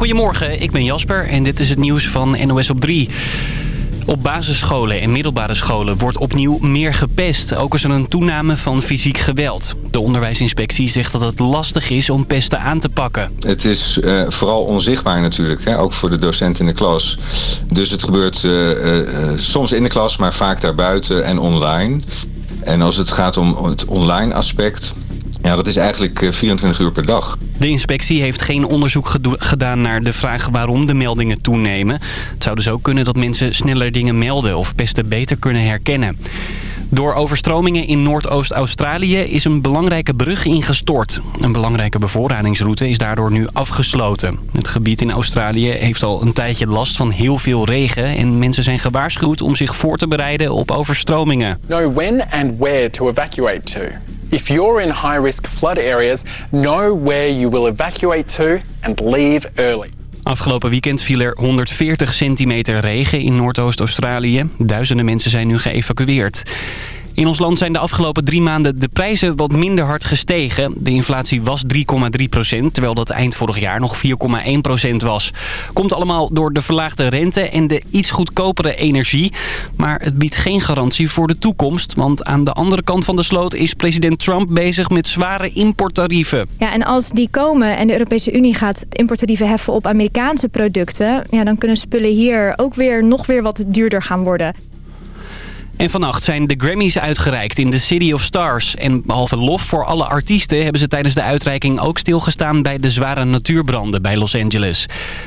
Goedemorgen, ik ben Jasper en dit is het nieuws van NOS op 3. Op basisscholen en middelbare scholen wordt opnieuw meer gepest. Ook is er een toename van fysiek geweld. De onderwijsinspectie zegt dat het lastig is om pesten aan te pakken. Het is uh, vooral onzichtbaar natuurlijk, hè? ook voor de docent in de klas. Dus het gebeurt uh, uh, soms in de klas, maar vaak daarbuiten en online. En als het gaat om het online aspect... Ja, dat is eigenlijk 24 uur per dag. De inspectie heeft geen onderzoek gedaan naar de vraag waarom de meldingen toenemen. Het zou dus ook kunnen dat mensen sneller dingen melden of pesten beter kunnen herkennen. Door overstromingen in Noordoost-Australië is een belangrijke brug ingestort. Een belangrijke bevoorradingsroute is daardoor nu afgesloten. Het gebied in Australië heeft al een tijdje last van heel veel regen... en mensen zijn gewaarschuwd om zich voor te bereiden op overstromingen. Know when and where to evacuate to. If you're in high-risk flood areas, know where you will evacuate to and leave early. Afgelopen weekend viel er 140 centimeter regen in Noordoost-Australië. Duizenden mensen zijn nu geëvacueerd. In ons land zijn de afgelopen drie maanden de prijzen wat minder hard gestegen. De inflatie was 3,3 procent, terwijl dat eind vorig jaar nog 4,1 procent was. Komt allemaal door de verlaagde rente en de iets goedkopere energie. Maar het biedt geen garantie voor de toekomst. Want aan de andere kant van de sloot is president Trump bezig met zware importtarieven. Ja, en als die komen en de Europese Unie gaat importtarieven heffen op Amerikaanse producten... Ja, dan kunnen spullen hier ook weer nog weer wat duurder gaan worden. En vannacht zijn de Grammys uitgereikt in de City of Stars. En behalve lof voor alle artiesten hebben ze tijdens de uitreiking ook stilgestaan bij de zware natuurbranden bij Los Angeles.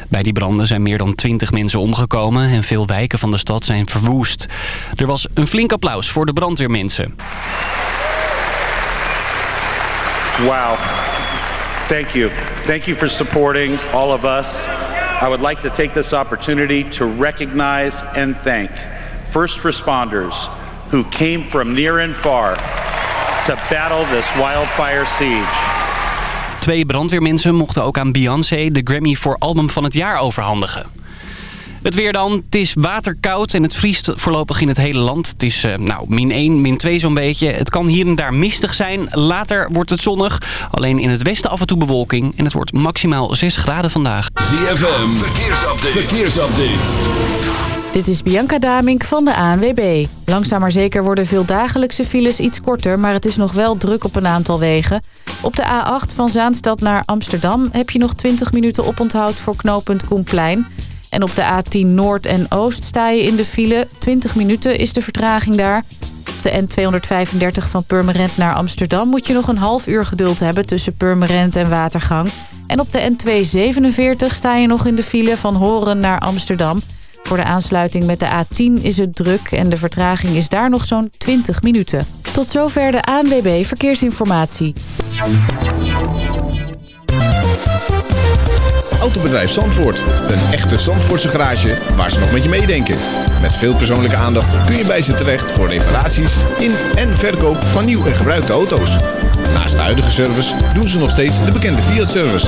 Bij die branden zijn meer dan 20 mensen omgekomen en veel wijken van de stad zijn verwoest. Er was een flink applaus voor de brandweermensen. Wow. Thank you. Thank you for supporting all of us. I would like to take this opportunity to recognize and thank first responders who came from near and far to battle this wildfire siege. Twee brandweermensen mochten ook aan Beyoncé de Grammy voor album van het jaar overhandigen. Het weer dan. Het is waterkoud en het vriest voorlopig in het hele land. Het is uh, nou, min 1, min 2 zo'n beetje. Het kan hier en daar mistig zijn. Later wordt het zonnig. Alleen in het westen af en toe bewolking. En het wordt maximaal 6 graden vandaag. ZFM, verkeersupdate. verkeersupdate. Dit is Bianca Damink van de ANWB. Langzaam maar zeker worden veel dagelijkse files iets korter... maar het is nog wel druk op een aantal wegen. Op de A8 van Zaanstad naar Amsterdam... heb je nog 20 minuten oponthoud voor knooppunt Koenplein. En op de A10 Noord en Oost sta je in de file. 20 minuten is de vertraging daar. Op de N235 van Purmerend naar Amsterdam... moet je nog een half uur geduld hebben tussen Purmerend en Watergang. En op de N247 sta je nog in de file van Horen naar Amsterdam... Voor de aansluiting met de A10 is het druk en de vertraging is daar nog zo'n 20 minuten. Tot zover de ANWB Verkeersinformatie. Autobedrijf Zandvoort. Een echte Zandvoortse garage waar ze nog met je meedenken. Met veel persoonlijke aandacht kun je bij ze terecht voor reparaties in en verkoop van nieuw en gebruikte auto's. Naast de huidige service doen ze nog steeds de bekende Fiat-service.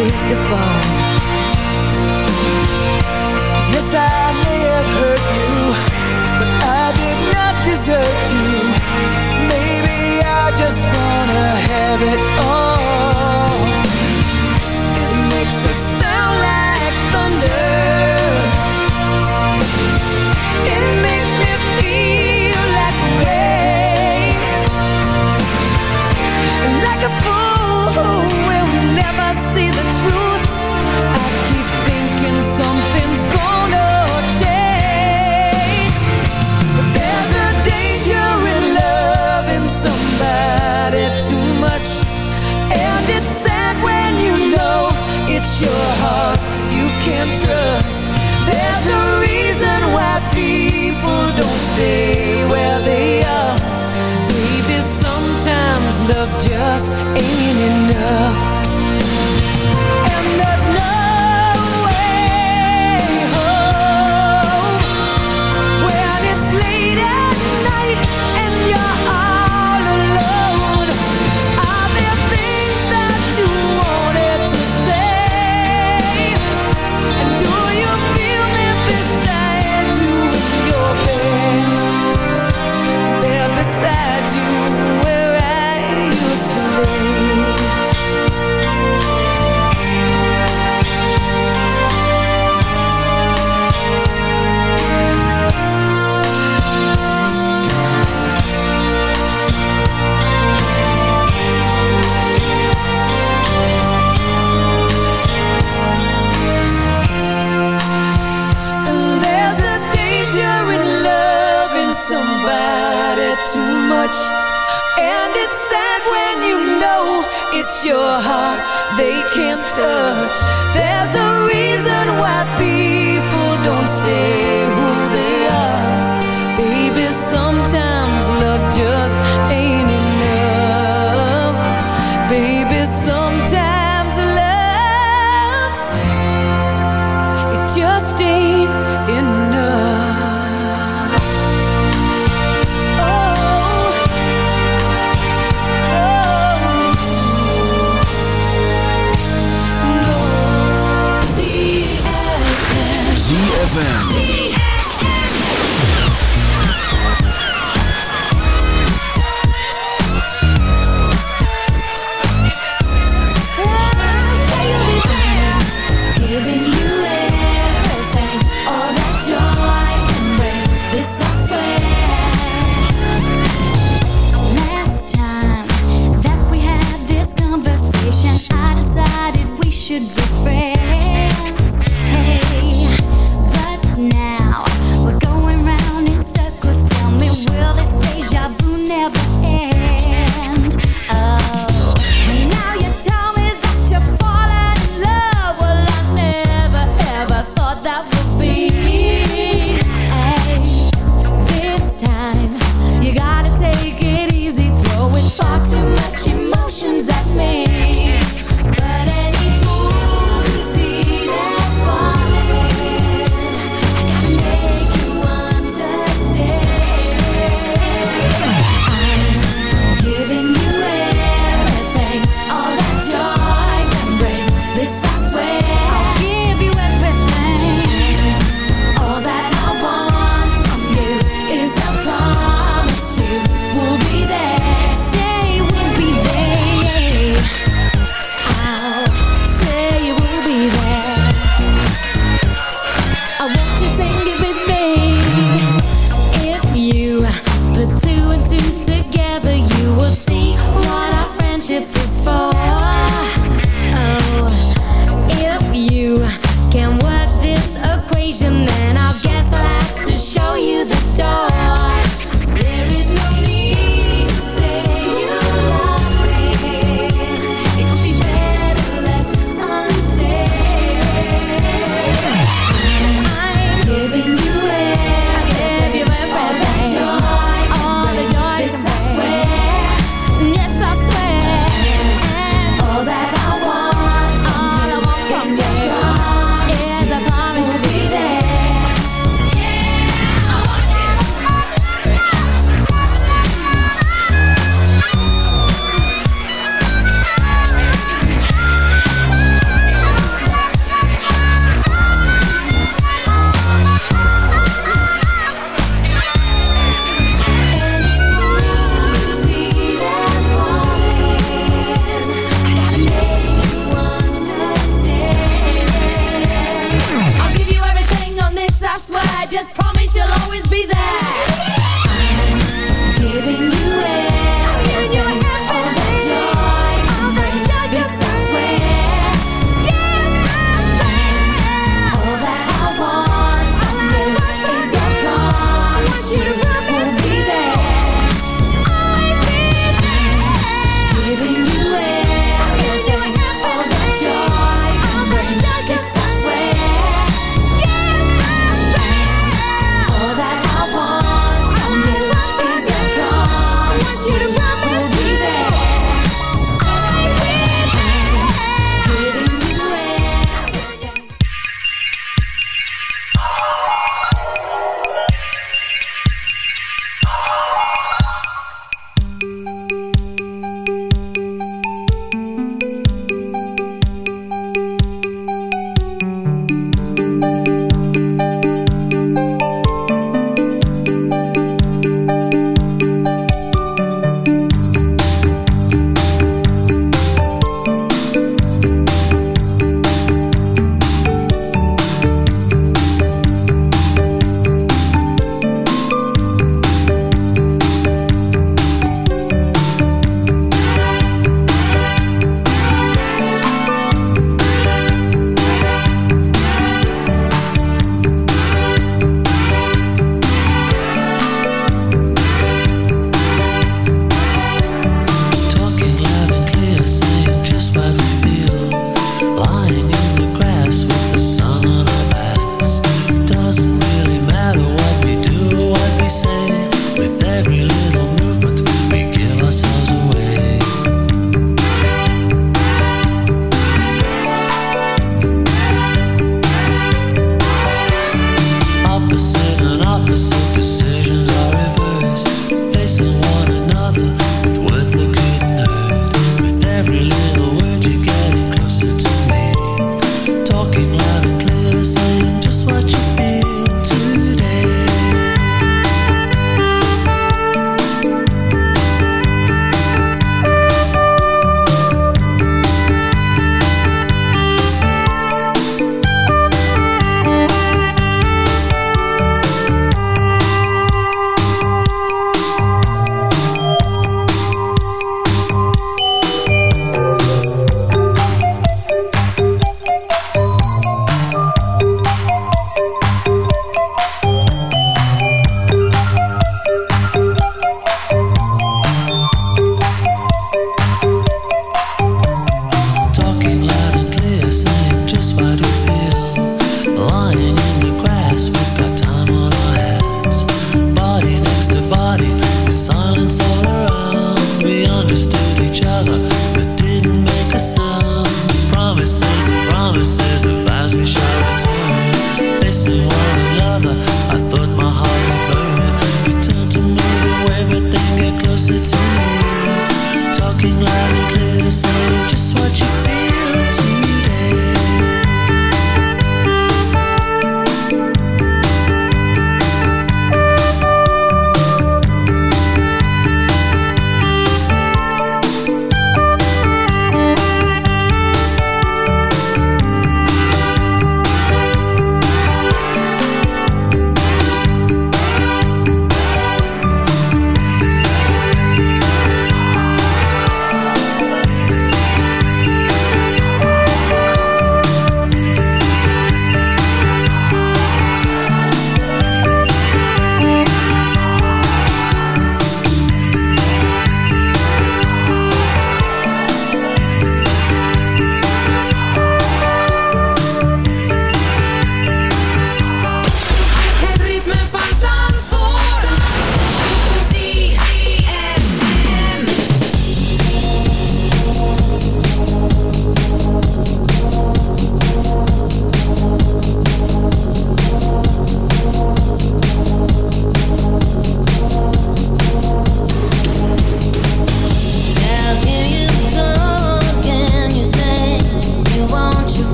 take the fall. It's your heart they can't touch. There's a reason why people don't stay.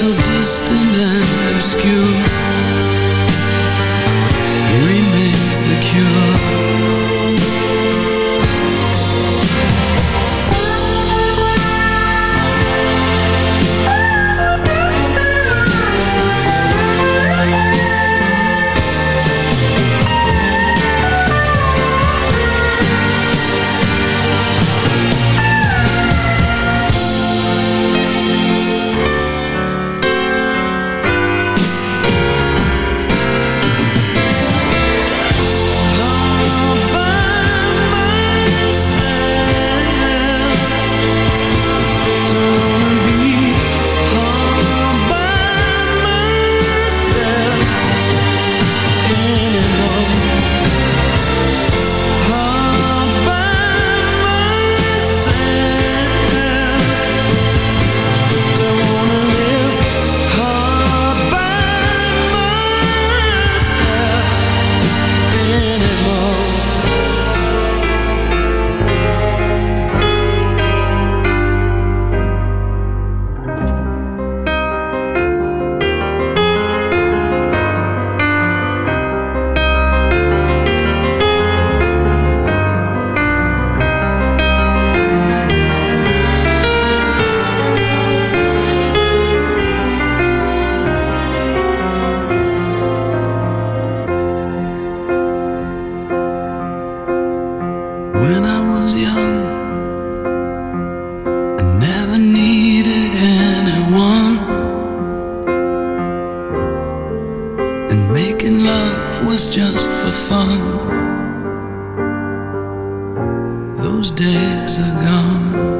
So distant and obscure. Remains the cure days are gone.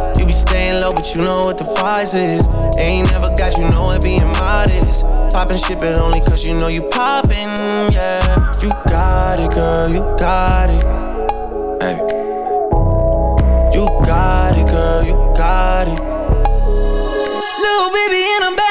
But you know what the price is. Ain't never got you know it being modest. Poppin' shit, but only cause you know you poppin', yeah. You got it, girl, you got it. Hey. You got it, girl, you got it. Little baby in a bag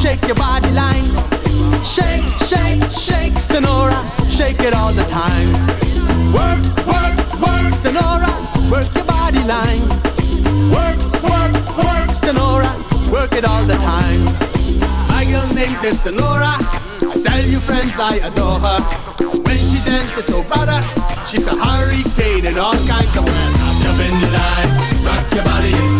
Shake your body line. Shake, shake, shake, Senora, shake it all the time. Work, work, work, Senora, work your body line. Work, work, work, Senora, work it all the time. My girl named is Senora. I tell you friends I adore her. When she dances so better, she's a hurricane in all kinds of weather. Jump in the line, rock your body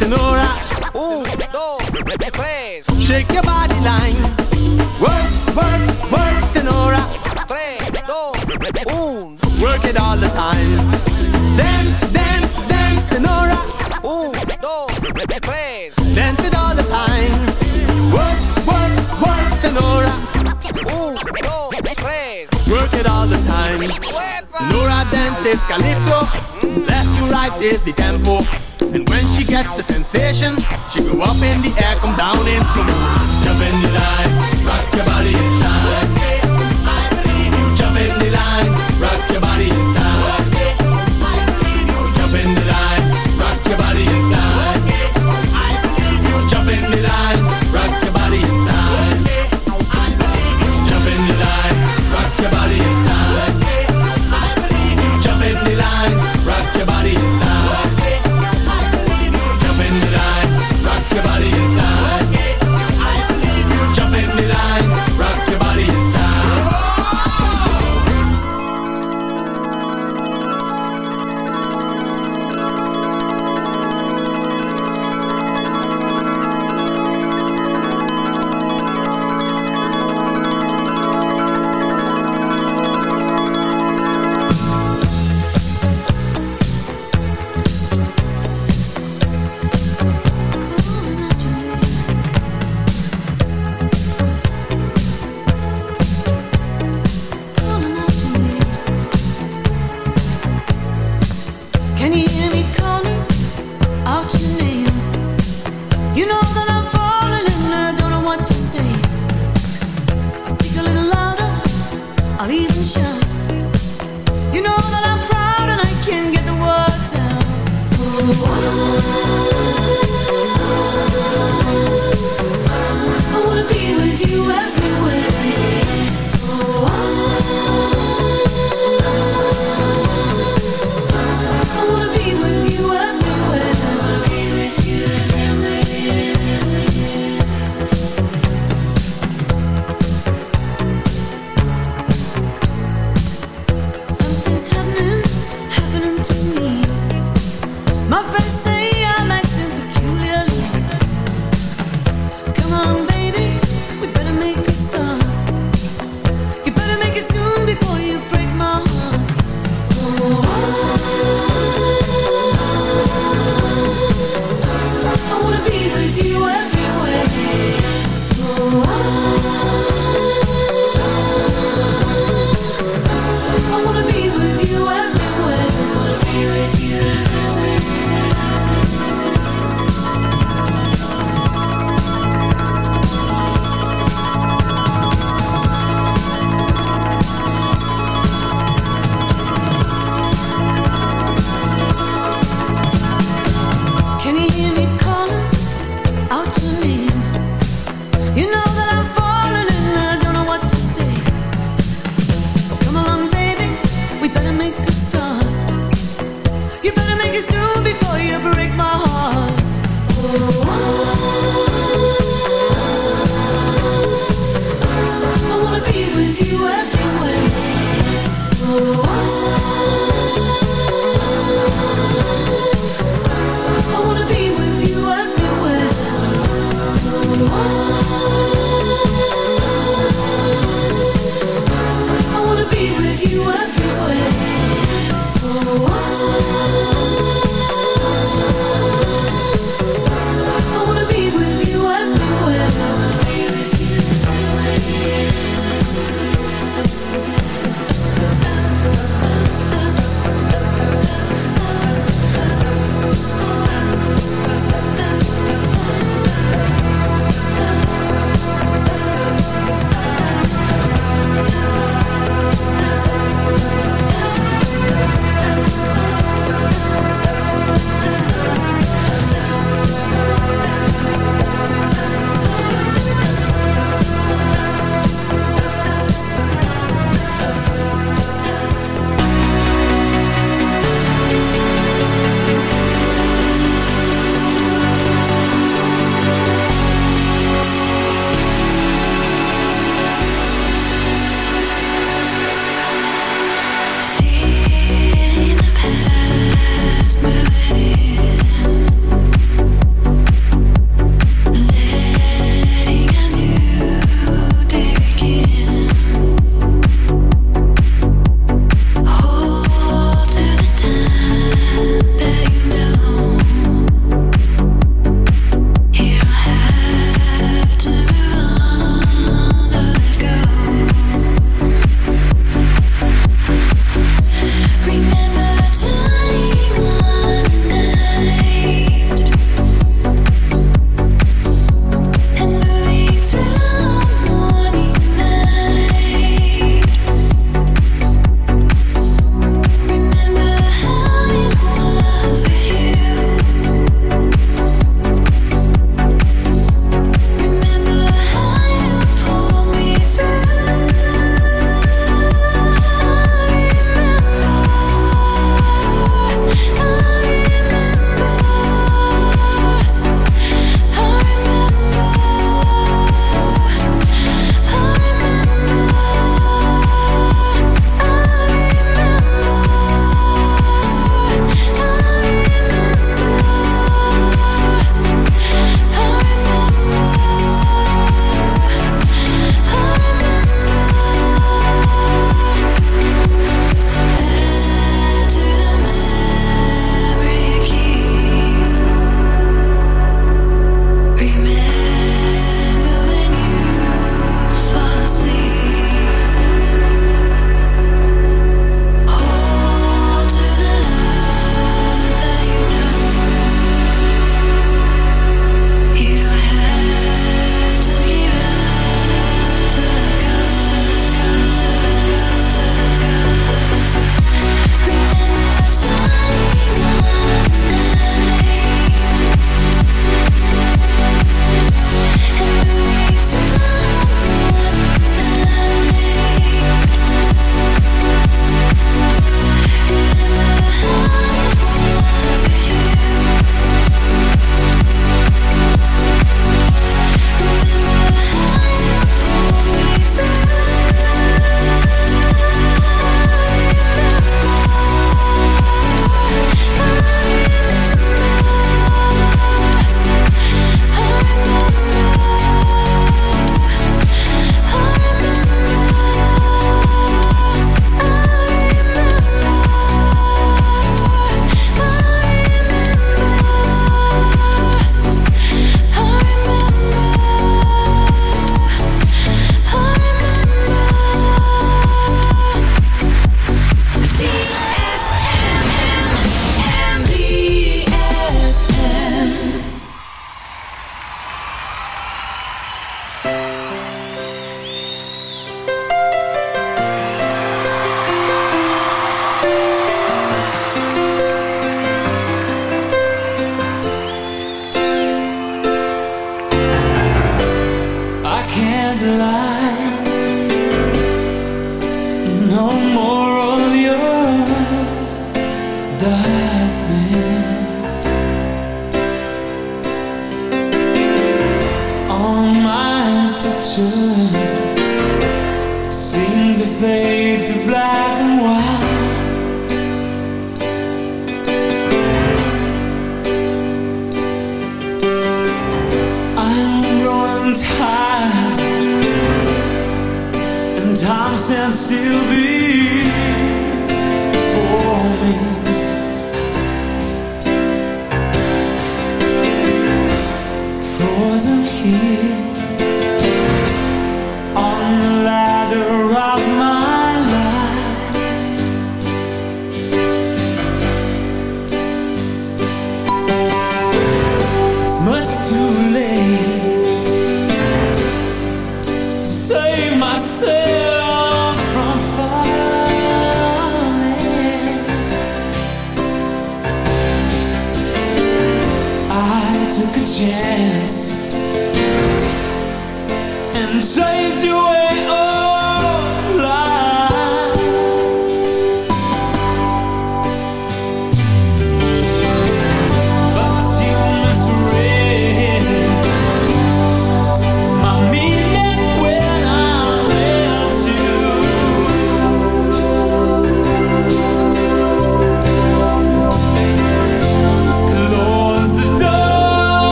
Senora. Un, dos, tres. Shake your body line. Work, work, work, Senora. Tres, dos, un. Work it all the time. Dance, dance, dance, Senora. Un, dos, tres. Dance it all the time. Work, work, work, Senora. Un, dos, tres. Work it all the time. Senora dances calypso. Left to right is the tempo. And when she gets the sensation, she go up in the air, come down in slow. Jump in the line, rock your body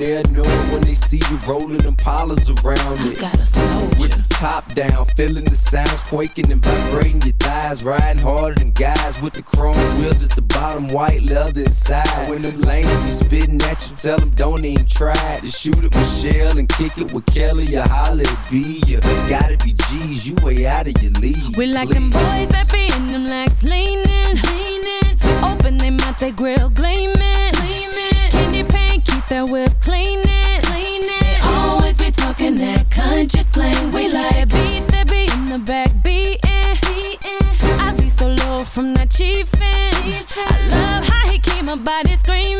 They'll know when they see you rolling them polars around it. With the top down, feeling the sounds quaking and vibrating your thighs. Riding harder than guys with the chrome wheels at the bottom, white leather inside. When them lanes be spitting at you, tell them don't even try to shoot at Michelle and kick it with Kelly or holla at B. You gotta be G's, you way out of your league. We like them boys that be in them legs leaning, leaning. Open they mouth, they grill gleaming. That whip cleaning. They always be talking that country slang. We like beat that be in the back beating. I be so low from that chiefin'. I love how he keep my body screaming,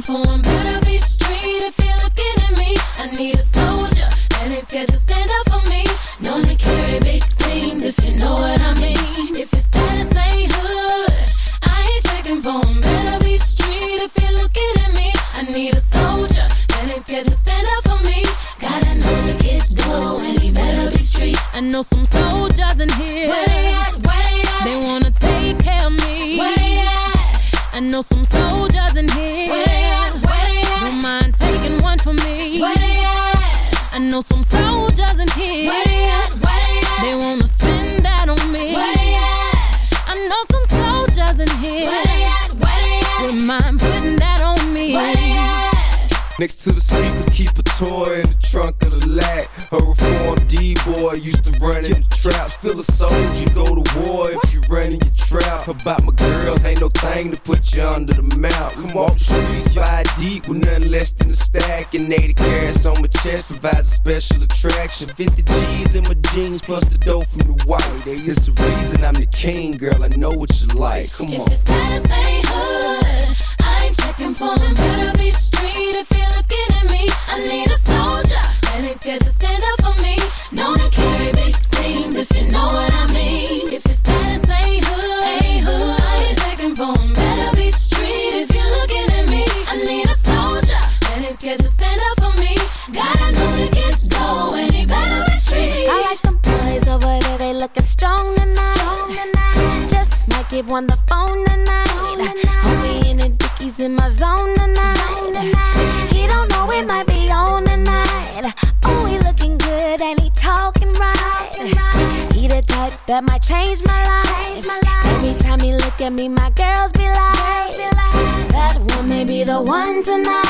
Ain't I ain't checking. Better be street if you're looking at me. I need a soldier that ain't scared to stand up for me. Known to carry big things if you know what I mean. If your status ain't hood, I ain't checking for 'em. Better be street if you're looking at me. I need a soldier that ain't scared to stand up for me. Gotta know to get dough and he better be street. I know some soldiers in here. Next to the speakers, keep a toy in the trunk of the lag. A reformed D-boy used to run in the trap. Still a soldier, go to war if you run in your trap. About my girls, ain't no thing to put you under the mount. Come walk the streets, five deep with nothing less than a stack. And 80 carats on my chest provides a special attraction. 50 G's in my jeans plus the dough from the white. It's the reason I'm the king, girl. I know what you like. Come If on. your status ain't hood, I ain't checking for him. Better be street if you're looking at me. I need a soldier that ain't scared to stand up for me. Known to carry one the phone tonight. Homie in the dickies in my zone tonight. He don't know it might be on tonight. Oh, he looking good and he talking right. He the type that might change my life. Every time he look at me, my girls be like, that one may be the one tonight.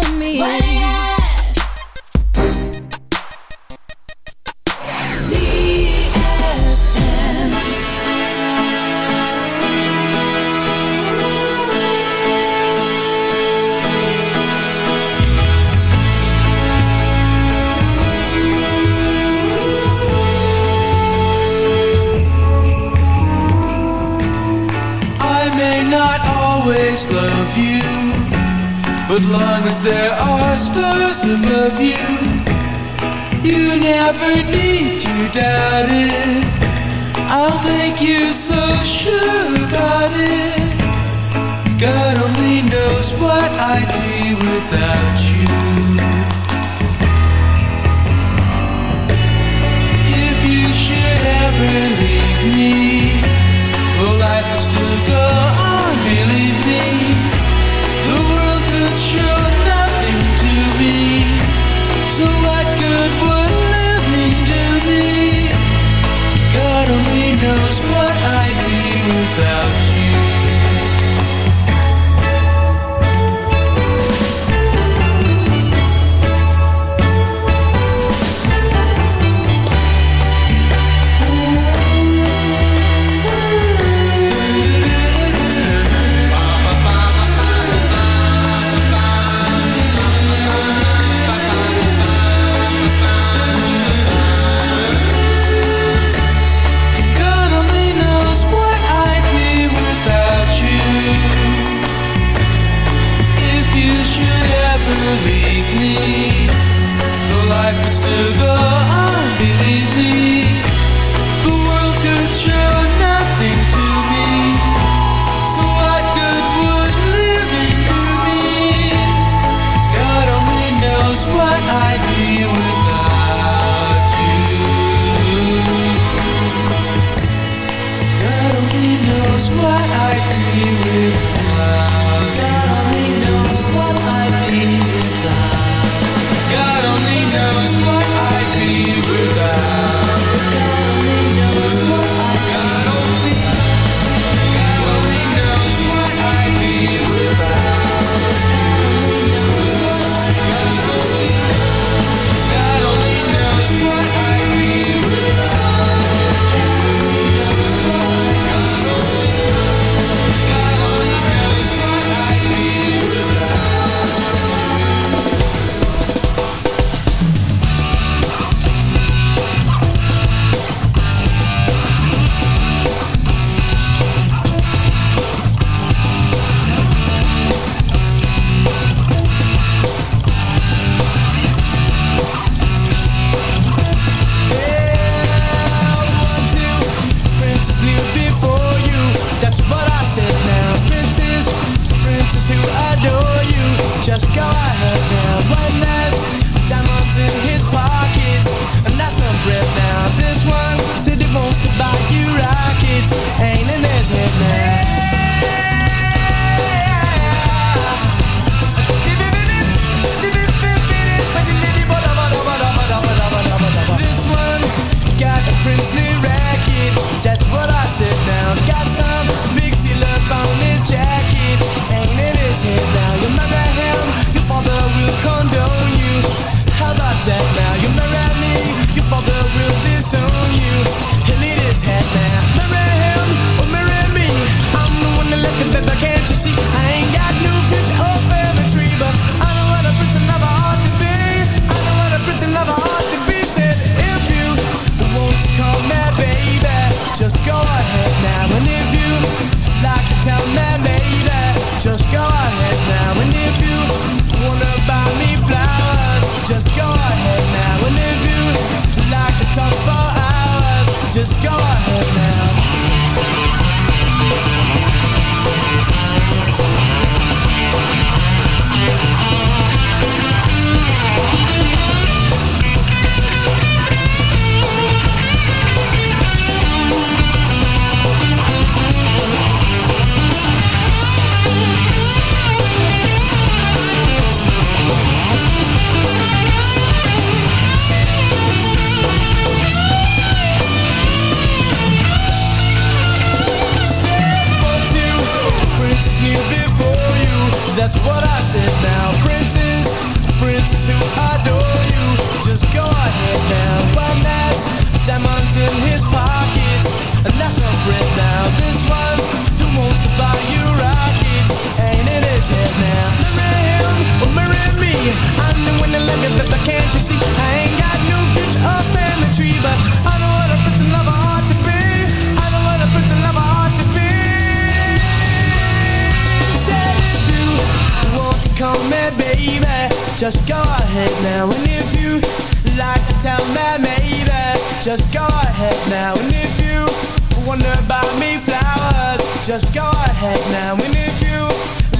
about me flowers, just go ahead now. And if you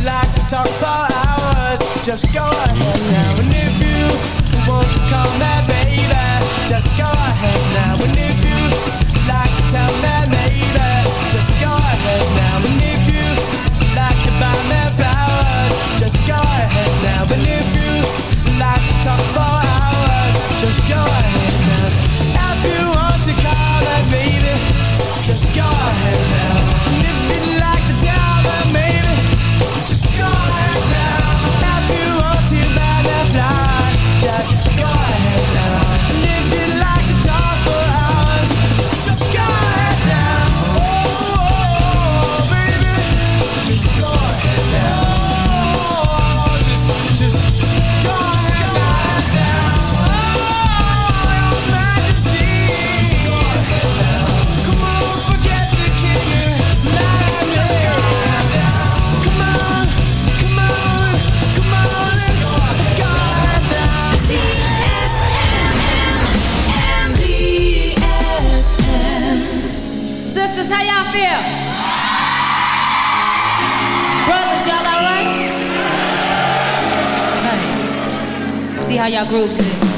like to talk for hours, just go ahead now. And if you want to call me baby, just go ahead now. And if you like to tell me maybe, how y'all feel? Brothers, y'all alright? Hey. See how y'all groove to this.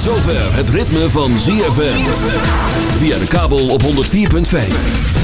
Zover het ritme van ZFM. Via de kabel op 104.5.